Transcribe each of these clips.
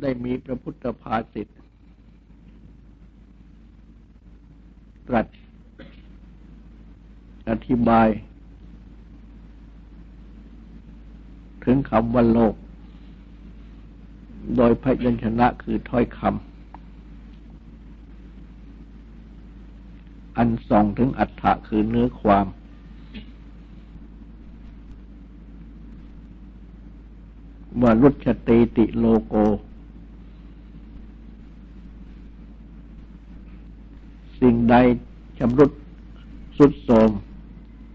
ได้มีพระพุทธภาษิตตรัสอธิบาย ถึงคำว่าโลก โดยพยัญชนะคือถ้อยคำอันส่องถึงอัฏฐะคือเนื้อความ ว่ารุชติติโลโก สิ่งใดชำรุดสุดโทม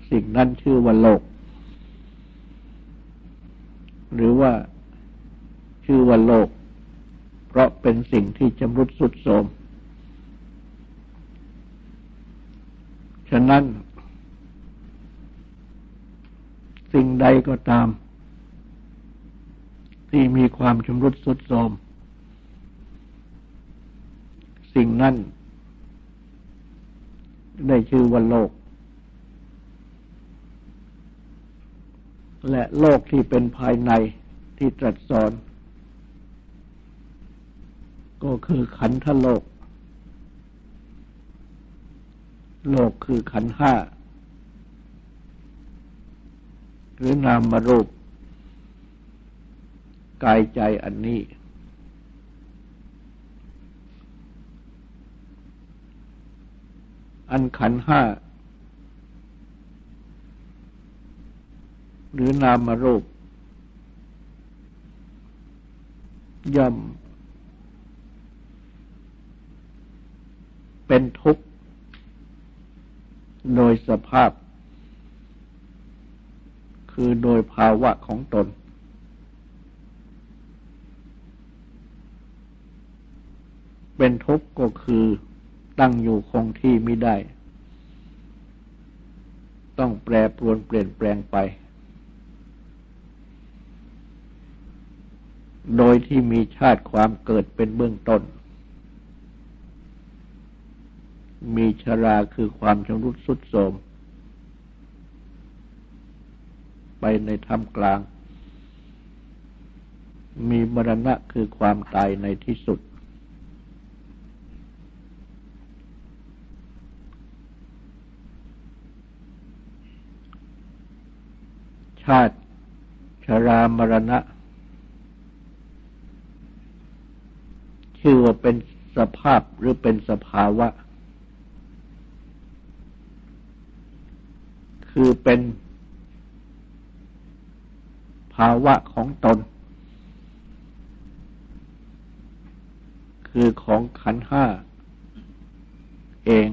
สิ่งนั้นชื่อว่าโลก หรือว่าชื่อว่าโลก เพราะเป็นสิ่งที่ชำรุดสุดโทมฉะนั้น สิ่งใดก็ตาม ที่มีความชำรุดสุดโทรมสิ่งนั้น ได้ชื่อว่าโลก และโลกที่เป็นภายในที่ตรัสสอน ก็คือขันธโลก โลกคือขันห้า หรือนามรูป กายใจอันนี้ อันขันห้า หรือนามรูป ย่อม เป็นทุกข์ โดยสภาพ คือโดยภาวะของตนเป็นทุกข์ก็คือ ตั้งอยู่คงที่ไม่ได้ ต้องแปรปรวนเปลี่ยนแปลงไป โดยที่มีชาติความเกิดเป็นเบื้องต้น มีชราคือความชำรุดสุดโทมไปในธรรมกลาง มีมรณะคือความตายในที่สุด ชาติ ชรามรณะ ชื่อว่าเป็นสภาพหรือเป็นสภาวะ คือเป็นภาวะของตน คือของขันห้าเอง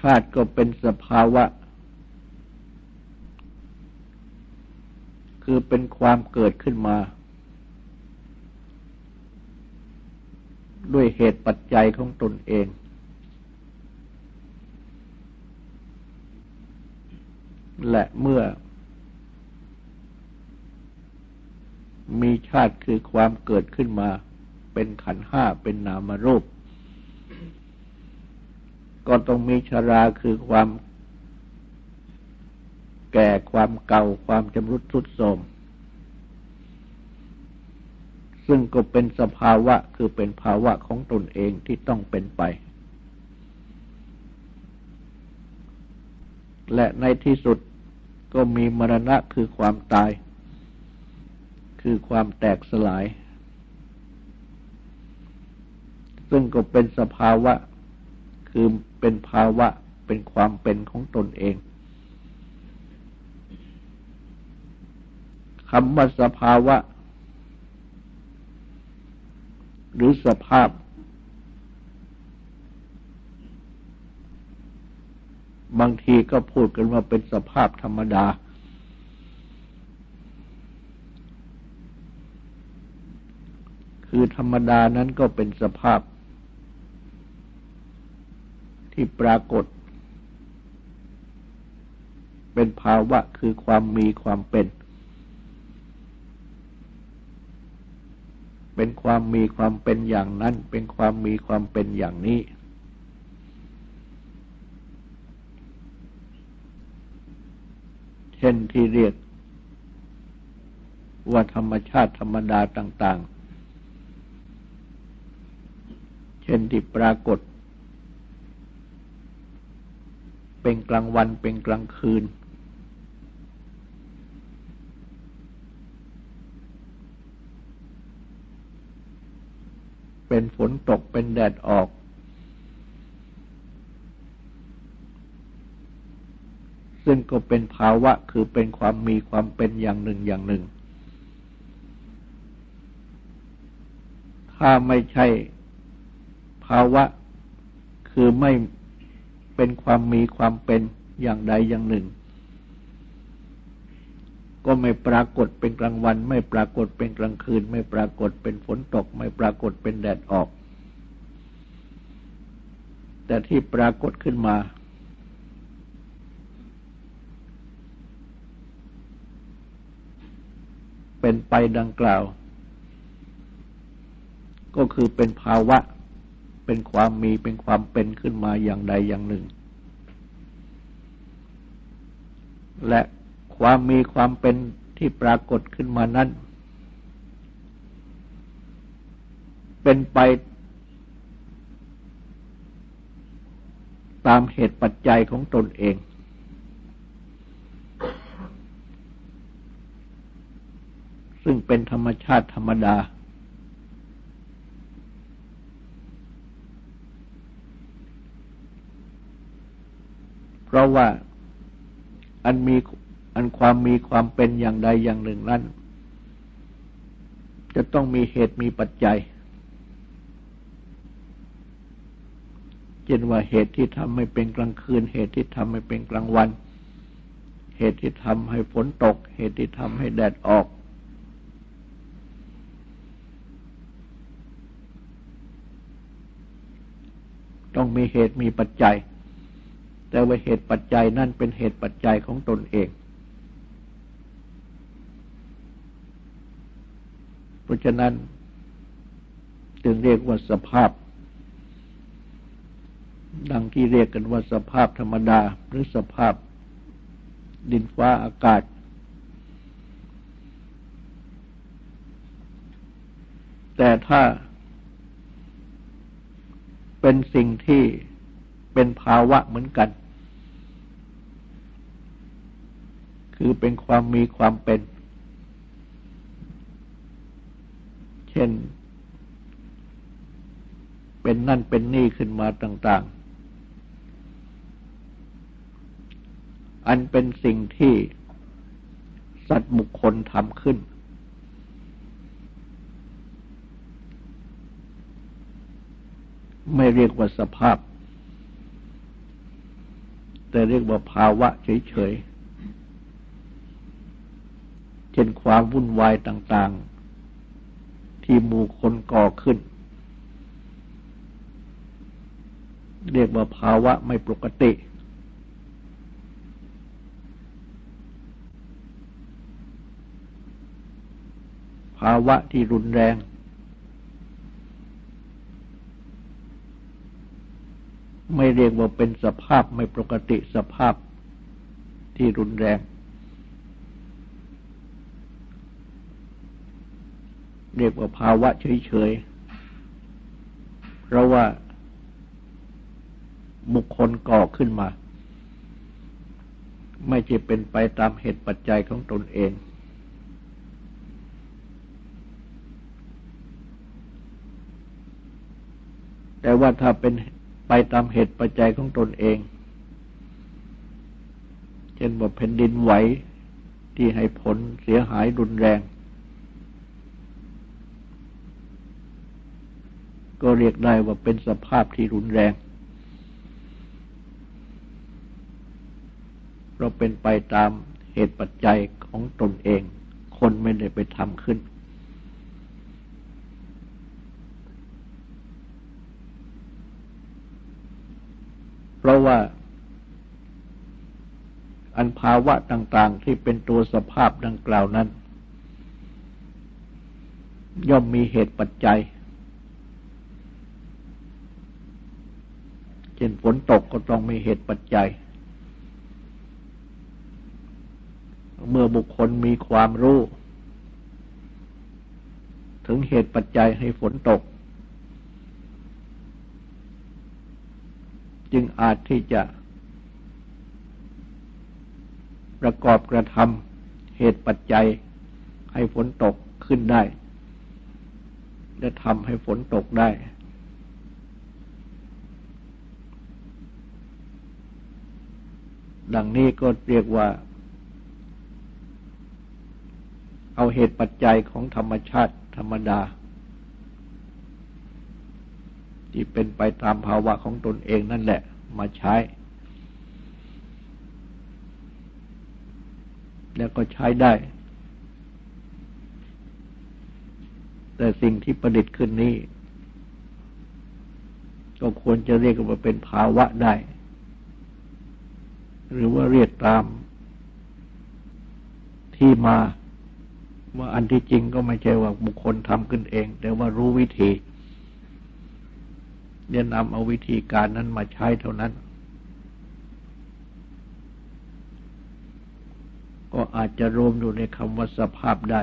ธาตุก็เป็นสภาวะ คือเป็นความเกิดขึ้นมา ด้วยเหตุปัจจัยของตนเอง และเมื่อ มีชาติคือความเกิดขึ้นมา เป็นขันห้าเป็นนามรูป ก็ต้องมีชราคือความแก่ความเก่าความจำรุดทุดโทรมซึ่งก็เป็นสภาวะคือเป็นภาวะของตนเองที่ต้องเป็นไป และในที่สุดก็มีมรณะคือความตาย คือความแตกสลาย ซึ่งก็เป็นสภาวะ คือเป็นภาวะเป็นความเป็นของตนเองคำว่าสภาวะ หรือสภาพ บางทีก็พูดกันว่าเป็นสภาพธรรมดา คือธรรมดานั้นก็เป็นสภาพ ที่ปรากฏ เป็นภาวะคือความมีความเป็น เป็นความมีความเป็นอย่างนั้น เป็นความมีความเป็นอย่างนี้ เช่นที่เรียกว่าธรรมชาติธรรมดาต่าง ๆ เช่นที่ปรากฏ เป็นกลางวันเป็นกลางคืน เป็นฝนตกเป็นแดดออก ซึ่งก็เป็นภาวะคือเป็นความมีความเป็นอย่างหนึ่งอย่างหนึ่ง ถ้าไม่ใช่ภาวะคือไม่ เป็นความมีความเป็นอย่างใดอย่างหนึ่ง ก็ไม่ปรากฏเป็นกลางวัน ไม่ปรากฏเป็นกลางคืน ไม่ปรากฏเป็นฝนตก ไม่ปรากฏเป็นแดดออก แต่ที่ปรากฏขึ้นมา เป็นไปดังกล่าว ก็คือเป็นภาวะ เป็นความมีเป็นความเป็นขึ้นมาอย่างใดอย่างหนึ่ง และความมีความเป็นที่ปรากฏขึ้นมานั้น เป็นไปตามเหตุปัจจัยของตนเอง ซึ่งเป็นธรรมชาติธรรมดา เพราะว่าอันมีอันความมีความเป็นอย่างใดอย่างหนึ่งนั้น จะต้องมีเหตุมีปัจจัยเช่นว่าเหตุที่ทำให้เป็นกลางคืน เหตุที่ทำให้เป็นกลางวัน เหตุที่ทำให้ฝนตก เหตุที่ทำให้แดดออก ต้องมีเหตุมีปัจจัย แต่ว่าเหตุปัจจัยนั่นเป็นเหตุปัจจัยของตนเอง เพราะฉะนั้น จึงเรียกว่าสภาพ ดังที่เรียกกันว่าสภาพธรรมดา หรือสภาพดินฟ้าอากาศ แต่ถ้าเป็นสิ่งที่เป็นภาวะเหมือนกัน คือเป็นความมีความเป็น เช่น เป็นนั่นเป็นนี่ขึ้นมาต่าง ๆ อันเป็นสิ่งที่สัตว์บุคคลทำขึ้น ไม่เรียกว่าสภาพ แต่เรียกว่าภาวะเฉยๆ เช่นความวุ่นวายต่างๆ ที่หมู่คนก่อขึ้น เรียกว่าภาวะไม่ปกติ ภาวะที่รุนแรง ไม่เรียกว่าเป็นสภาพไม่ปกติสภาพที่รุนแรง เรียกว่าภาวะเฉยๆ เพราะว่าบุคคลก่อขึ้นมา ไม่ใช่เป็นไปตามเหตุปัจจัยของตนเอง แต่ว่าถ้าเป็นไปตามเหตุปัจจัยของตนเอง เช่นว่าแผ่นดินไหวที่ให้ผลเสียหายรุนแรง ก็เรียกได้ว่าเป็นสภาพที่รุนแรง เราเป็นไปตามเหตุปัจจัยของตนเอง คนไม่ได้ไปทำขึ้น เพราะว่า อันภาวะต่างๆที่เป็นตัวสภาพดังกล่าวนั้น ย่อมมีเหตุปัจจัย ช่นฝนตกก็ต้องมีเหตุปัจจัย เมื่อบุคคลมีความรู้ ถึงเหตุปัจจัยให้ฝนตก จึงอาจที่จะ ประกอบกระทำเหตุปัจจัยให้ฝนตกขึ้นได้ และทำให้ฝนตกได้ ดังนี้ก็เรียกว่า เอาเหตุปัจจัยของธรรมชาติธรรมดา ที่เป็นไปตามภาวะของตนเองนั่นแหละ มาใช้ แล้วก็ใช้ได้ แต่สิ่งที่ประดิษฐ์ขึ้นนี้ ก็ควรจะเรียกว่าเป็นภาวะได้ หรือว่าเรียกตามที่มาว่าอันที่จริงก็ไม่ใช่ว่าบุคคลทำขึ้นเอง แต่ว่ารู้วิธีเรียนนำเอาวิธีการนั้นมาใช้เท่านั้น ก็อาจจะรวมอยู่ในคำว่าสภาพได้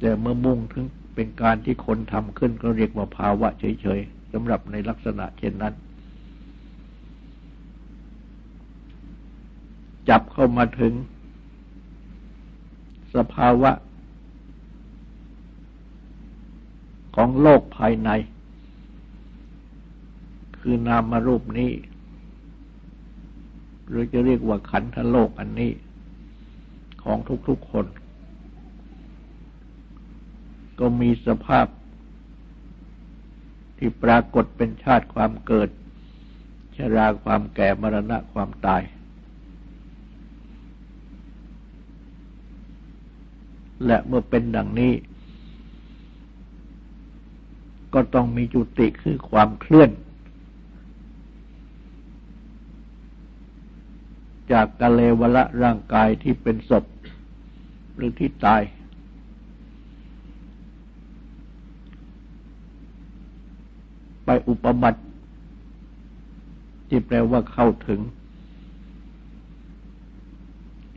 แต่เมื่อมุ่งถึงเป็นการที่คนทำขึ้นก็เรียกว่าภาวะเฉยๆสำหรับในลักษณะเช่นนั้น จับเข้ามาถึง สภาวะ ของโลกภายใน คือนามรูปนี้ หรือจะเรียกว่าขันธโลกอันนี้ ของทุกๆคน ก็มีสภาพ ที่ปรากฏเป็นชาติความเกิด ชราความแก่มรณะความตาย และเมื่อเป็นดังนี้ ก็ต้องมีจุติคือความเคลื่อน จากกะเลวละร่างกายที่เป็นศพหรือที่ตาย ไปอุปบัติที่แปลว่าเข้าถึง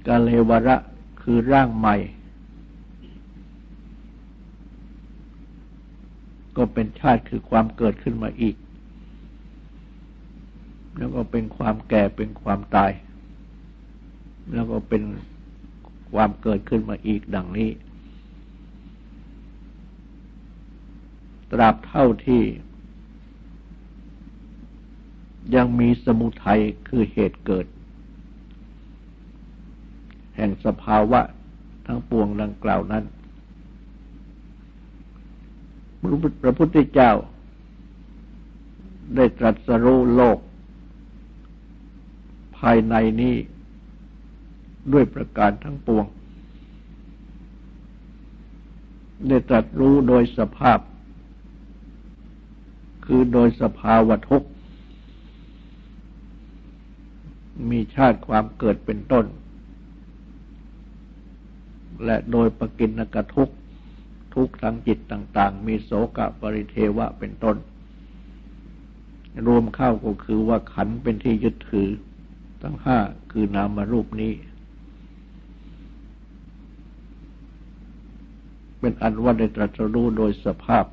กาเลวระคือร่างใหม่ ก็เป็นชาติคือความเกิดขึ้นมาอีก แล้วก็เป็นความแก่เป็นความตาย แล้วก็เป็นความเกิดขึ้นมาอีกดังนี้ ตราบเท่าที่ ยังมีสมุทัยคือเหตุเกิด แห่งสภาวะทั้งปวงดังกล่าวนั้น พระพุทธเจ้า ได้ตรัสรู้โลก ภายในนี้ด้วยประการทั้งปวง ได้ตรัสรู้โดยสภาพ คือโดยสภาวะทุกมีชาติความเกิดเป็นต้น และโดยปกินกทุก ทุกทางจิตต่าง ๆ มีโสกะปริเทวะเป็นต้น รวมเข้าก็คือว่าขันเป็นที่ยึดถือ ทั้งห้าคือนามรูปนี้ เป็นอันว่าได้ตรัสรู้โดยสภาพ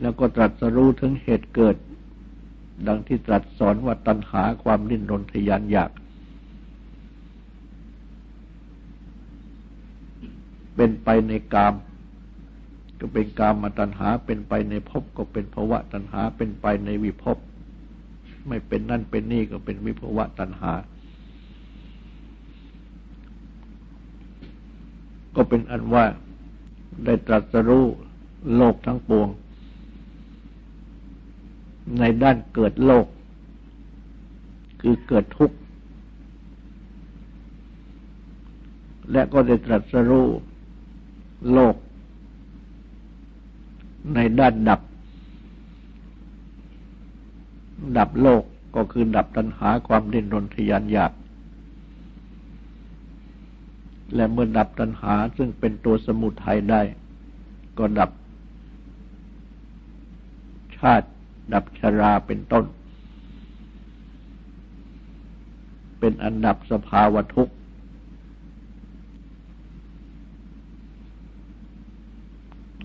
แล้วก็ตรัสรู้ถึงเหตุเกิด ดังที่ตรัสสอนว่าตัณหาความดิ้นรนทยานอยาก เป็นไปในกาม ก็เป็นกามมาตัณหา เป็นไปในภพก็เป็นภวะตัณหา เป็นไปในวิภพ ไม่เป็นนั่นเป็นนี่ก็เป็นวิภวะตัณหา ก็เป็นอันว่าได้ตรัสรู้โลกทั้งปวง ในด้านเกิดโลก คือเกิดทุกข์ และก็ได้ตรัสรู้ โลก ในด้านดับ ดับโลกก็คือดับตัณหาความดิ้นรนทยานอยาก และเมื่อดับตัณหาซึ่งเป็นตัวสมุทัยได้ ก็ดับ ชาติ ดับชราเป็นต้น เป็นอันดับสภาวะทุกข์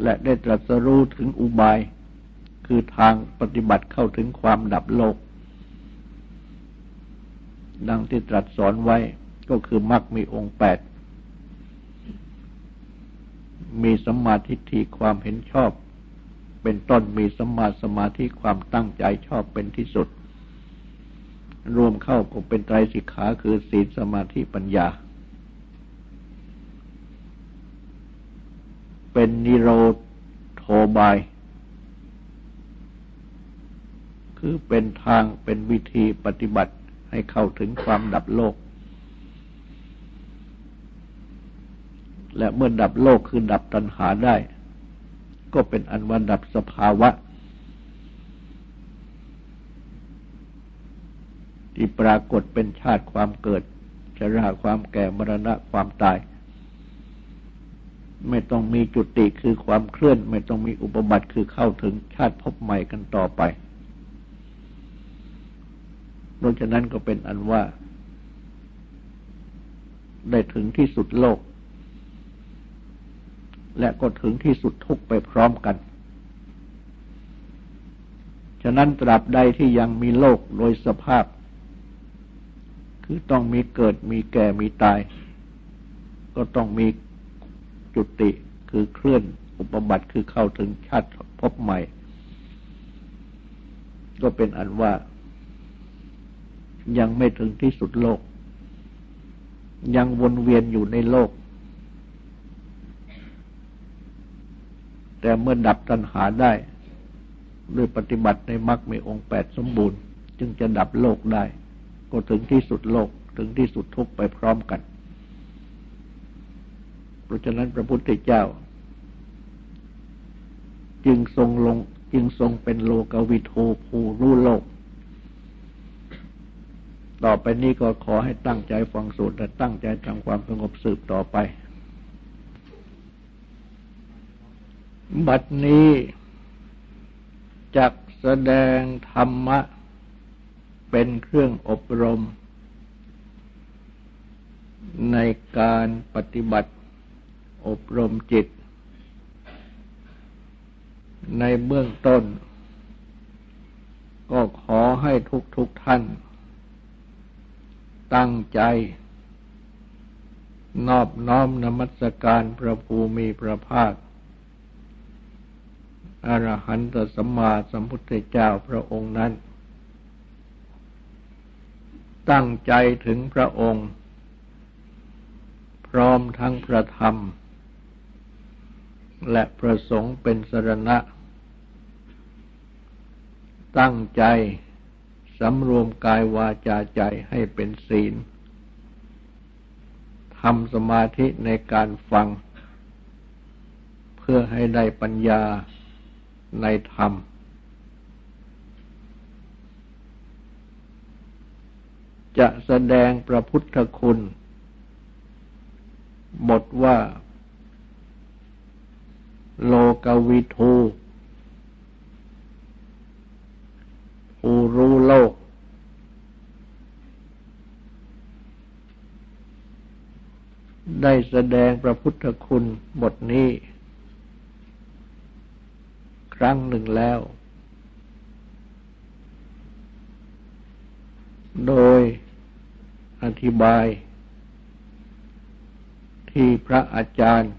และได้ตรัสรู้ถึงอุบาย คือทางปฏิบัติเข้าถึงความดับโลก ดังที่ตรัสสอนไว้ก็คือมรรคมีองค์แปด มีสมาธิที่ความเห็นชอบ เป็นต้นมีสมาสมาธิความตั้งใจชอบเป็นที่สุด รวมเข้าก็เป็นไตรสิกขาคือศีลสมาธิปัญญา เป็นนิโรธโทบาย คือเป็นทางเป็นวิธีปฏิบัติให้เข้าถึงความดับโลก และเมื่อดับโลกคือดับตัณหาได้ ก็เป็นอันว่าดับสภาวะ ที่ปรากฏเป็นชาติความเกิดชราความแก่มรณะความตาย ไม่ต้องมีจุติคือความเคลื่อน ไม่ต้องมีอุปบัติคือเข้าถึงชาติพบใหม่กันต่อไป เพราะฉะนั้นก็เป็นอันว่า ได้ถึงที่สุดโลก และก็ถึงที่สุดทุกไปพร้อมกัน ฉะนั้นตราบใดที่ยังมีโลกโดยสภาพ คือต้องมีเกิดมีแก่มีตาย ก็ต้องมี จุติคือเคลื่อนอุปบัติคือเข้าถึงชาติพบใหม่ ก็เป็นอันว่ายังไม่ถึงที่สุดโลก ยังวนเวียนอยู่ในโลก แต่เมื่อดับตัณหาได้ ด้วยปฏิบัติในมรรคมีองค์แปดสมบูรณ์ จึงจะดับโลกได้ ก็ถึงที่สุดโลกถึงที่สุดทุกไปพร้อมกัน เพราะฉะนั้นพระพุทธเจ้า จึงทรงลงจึงทรงเป็นโลกวิทูภูรู้โลก ต่อไปนี้ก็ขอให้ตั้งใจฟังสูตรและตั้งใจทำความสงบสืบต่อไป บัดนี้จักแสดงธรรมะ เป็นเครื่องอบรม ในการปฏิบัติ อบรมจิต ในเบื้องต้น ก็ขอให้ทุกทุกท่าน ตั้งใจ นอบน้อมนมัสการพระภูมิพระภาคอรหันตสัมมาสัมพุทธเจ้าพระองค์นั้น ตั้งใจถึงพระองค์ พร้อมทั้งพระธรรม และประสงค์เป็นสรณะ ตั้งใจสำรวมกายวาจาใจให้เป็นศีลทำสมาธิในการฟัง เพื่อให้ได้ปัญญาในธรรม จะแสดงพระพุทธคุณ บทว่า โลกวิทูผู้รู้โลก ได้แสดงพระพุทธคุณบทนี้ ครั้งหนึ่งแล้ว โดยอธิบายที่พระอาจารย์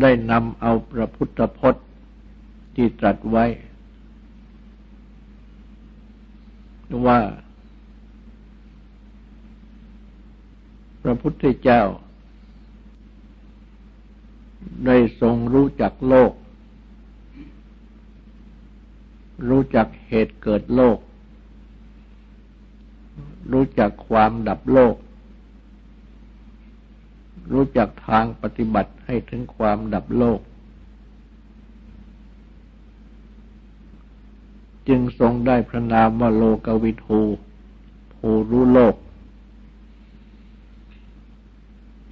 ได้นำเอาพระพุทธพจน์ที่ตรัสไว้ ว่า พระพุทธเจ้า ได้ทรงรู้จักโลก รู้จักเหตุเกิดโลก รู้จักความดับโลก รู้จักทางปฏิบัติ ให้ถึงความดับโลก จึงทรงได้พระนามว่าโลกวิทูผู้รู้โลก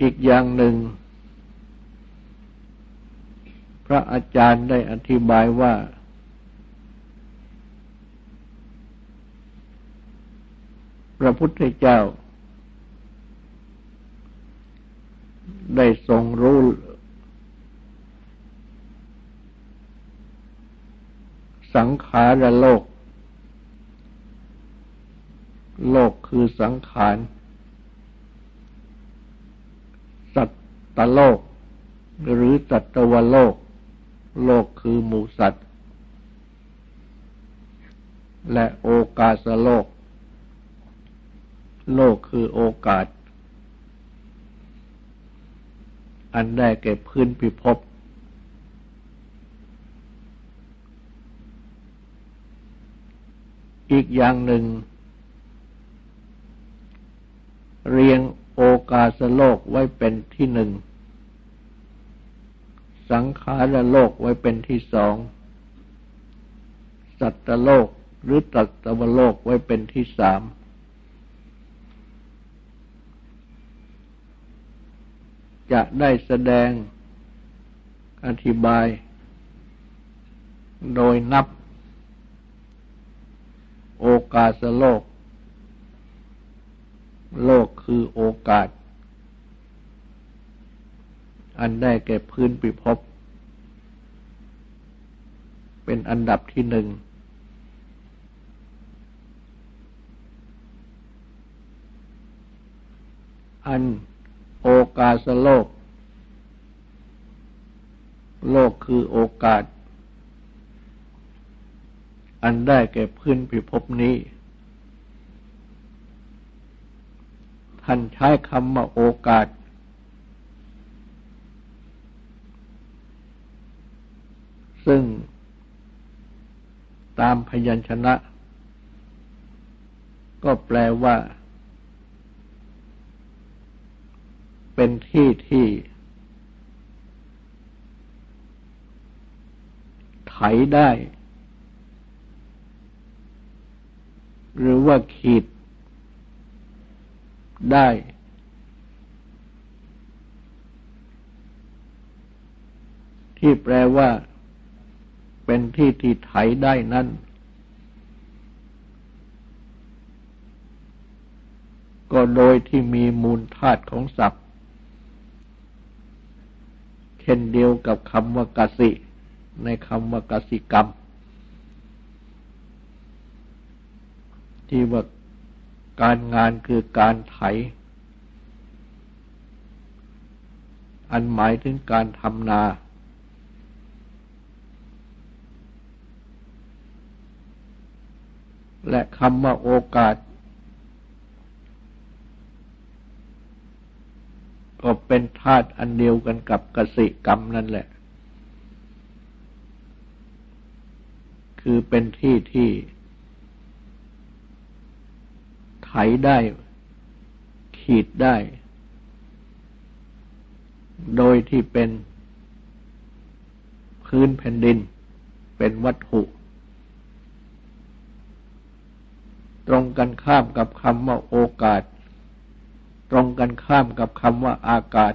อีกอย่างหนึ่ง พระอาจารย์ได้อธิบายว่า พระพุทธเจ้า ได้ทรงรู้สังขารโลก โลกคือสังขาร สัตตโลก หรือสัตวโลก โลกคือหมูสัตว์ และโอกาสโลก โลกคือโอกาส อันได้แก่พื้นพิภพอีกอย่างหนึ่ง เรียงโอกาสโลกไว้เป็นที่หนึ่ง สังขารโลกไว้เป็นที่สอง สัตตโลกหรือตัตวโลกไว้เป็นที่สาม จะได้แสดงอธิบาย โดยนับ โอกาสโลก โลกคือโอกาส อันได้แก่พื้นปิภพเป็นอันดับที่หนึ่งอัน โอกาสโลก โลกคือโอกาส อันได้แก่พื้นพิภพนี้ ท่านใช้คำว่าโอกาส ซึ่งตามพยัญชนะ ก็แปลว่า เป็นที่ที่ไถได้ หรือว่าขีดได้ ที่แปลว่า เป็นที่ที่ไถได้นั้นก็โดยที่มีมูลธาตุของศัพท์ เช่นเดียวกับคำว่ากสิในคำว่ากสิกรรม ที่ว่าการงานคือการไถ อันหมายถึงการทำนา และคำว่าโอกาส ก็เป็นธาตุอันเดียวกันกับกสิกรรมนั่นแหละ คือเป็นที่ที่ไถได้ ขีดได้ โดยที่เป็นพื้นแผ่นดิน เป็นวัตถุ ตรงกันข้ามกับคำว่าโอกาส ตรงกันข้ามกับคำว่าอากาศ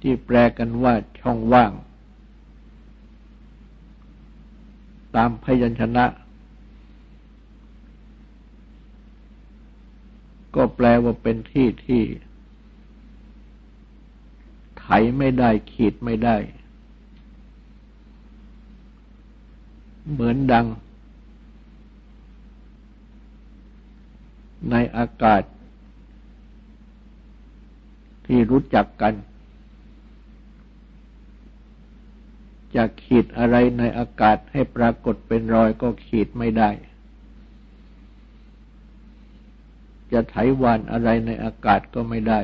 ที่แปลกันว่าช่องว่าง ตามพยัญชนะ ก็แปลว่าเป็นที่ที่ ไถไม่ได้ขีดไม่ได้ เหมือนดัง ในอากาศ ที่รู้จักกัน จะขีดอะไรในอากาศให้ปรากฏเป็นรอยก็ขีดไม่ได้ จะไถวานอะไรในอากาศก็ไม่ได้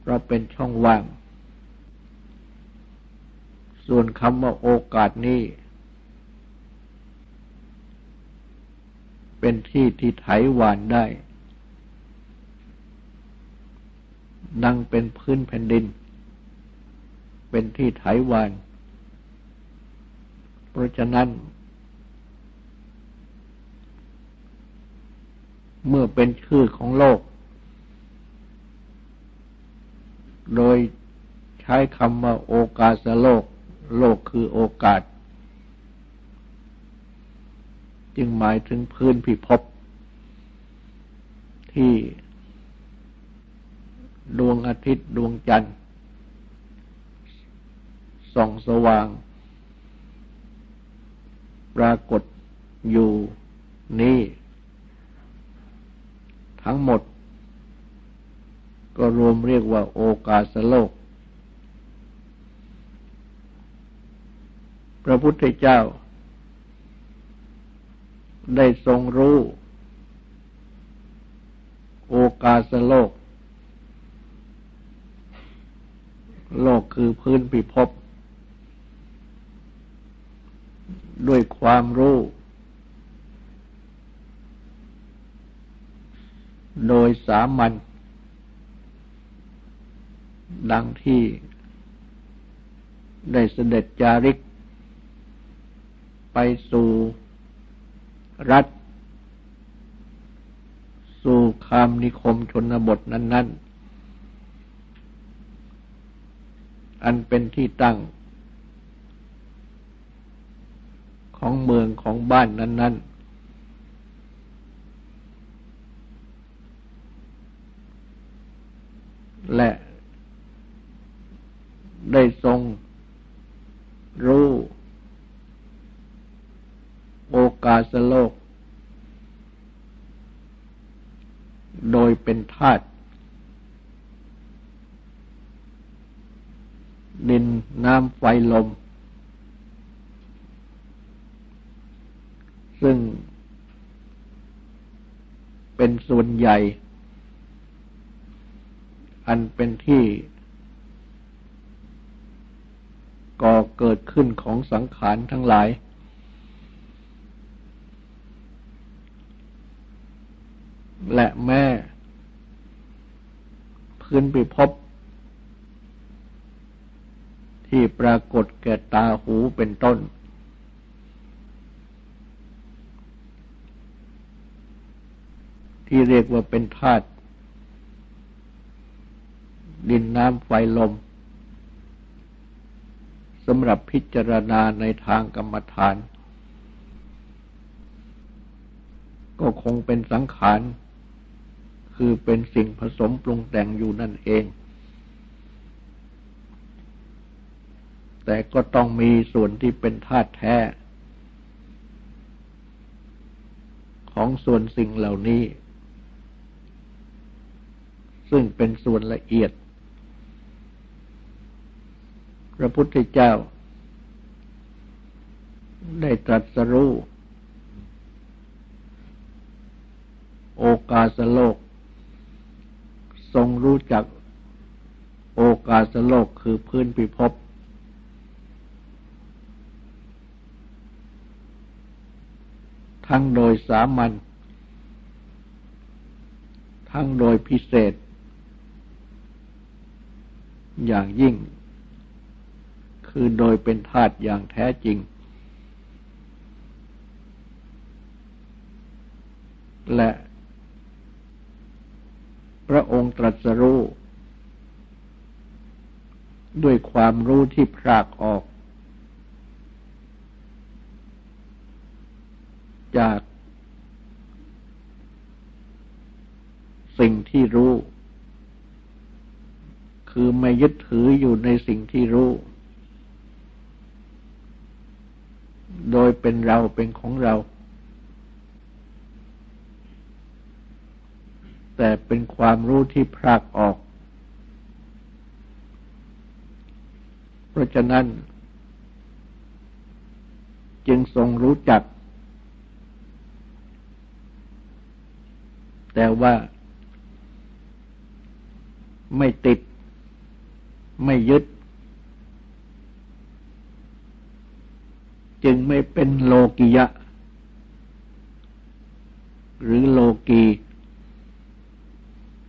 เพราะเป็นช่องว่าง ส่วนคำว่าโอกาสนี้ เป็นที่ที่ไถหวานได้ ดังเป็นพื้นแผ่นดิน เป็นที่ไถหวาน เพราะฉะนั้น เมื่อเป็นชื่อของโลก โดยใช้คำว่าโอกาสโลก โลกคือโอกาส จึงหมายถึงพื้นพิภพที่ดวงอาทิตย์ดวงจันทร์ส่องสว่าง ปรากฏอยู่นี้ทั้งหมด ก็รวมเรียกว่าโอกาสโลก พระพุทธเจ้า ได้ทรงรู้ โอกาสโลก โลกคือพื้นพิภพด้วยความรู้ โดยสามัญดังที่ได้เสด็จจาริก ไปสู่ รัฐ สู่คามนิคมชนบทนั้น ๆ อันเป็นที่ตั้ง ของเมืองของบ้านนั้น ๆและได้ทรงรู้ โอกาสโลก โดยเป็นธาตุดินน้ำไฟลม ซึ่งเป็นส่วนใหญ่ อันเป็นที่ก่อเกิดขึ้นของสังขารทั้งหลาย และแม่ พื้นไปพบที่ปรากฏแก่ตาหูเป็นต้น ที่เรียกว่าเป็นธาตุดินน้ำไฟลมสำหรับพิจารณาในทางกรรมฐาน ก็คงเป็นสังขาร คือเป็นสิ่งผสมปรุงแต่งอยู่นั่นเอง แต่ก็ต้องมีส่วนที่เป็นธาตุแท้ ของส่วนสิ่งเหล่านี้ ซึ่งเป็นส่วนละเอียด พระพุทธเจ้า ได้ตรัสรู้โอกาสโลก ทรงรู้จักโอกาสโลกคือพื้นพิภพทั้งโดยสามัญทั้งโดยพิเศษ อย่างยิ่ง คือโดยเป็นธาตุอย่างแท้จริง และ ระองค์ตรัสรู้ด้วยความรู้ที่พรากออก จาก สิ่งที่รู้ คือไม่ยึดถืออยู่ในสิ่งที่รู้ โดยเป็นเราเป็นของเรา แต่เป็นความรู้ที่พรากออก เพราะฉะนั้น จึงทรงรู้จัก แต่ว่าไม่ติด ไม่ยึด จึงไม่เป็นโลกิยะ หรือโลกี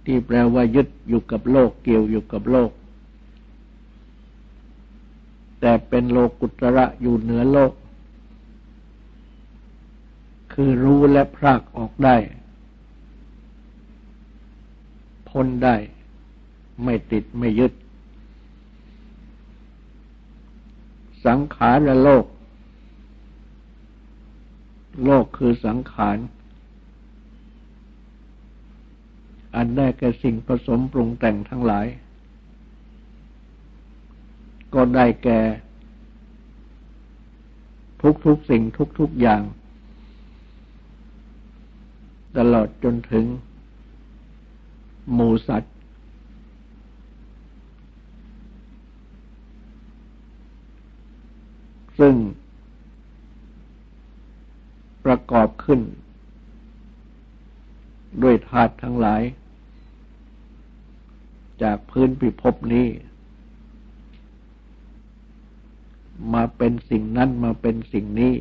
ที่แปลว่ายึดอยู่กับโลกเกี่ยวอยู่กับโลก แต่เป็นโลกุตระอยู่เหนือโลก คือรู้และพรากออกได้ พ้นได้ ไม่ติดไม่ยึด สังขารและโลก โลกคือสังขาร อันได้แก่สิ่งผสมปรุงแต่งทั้งหลาย ก็ได้แก่ ทุกๆสิ่งทุกๆอย่าง ตลอดจนถึง หมูสัตว์ ซึ่ง ประกอบขึ้นด้วยธาตุทั้งหลาย จากพื้นพิภพนี้ มาเป็นสิ่งนั้นมาเป็นสิ่งนี้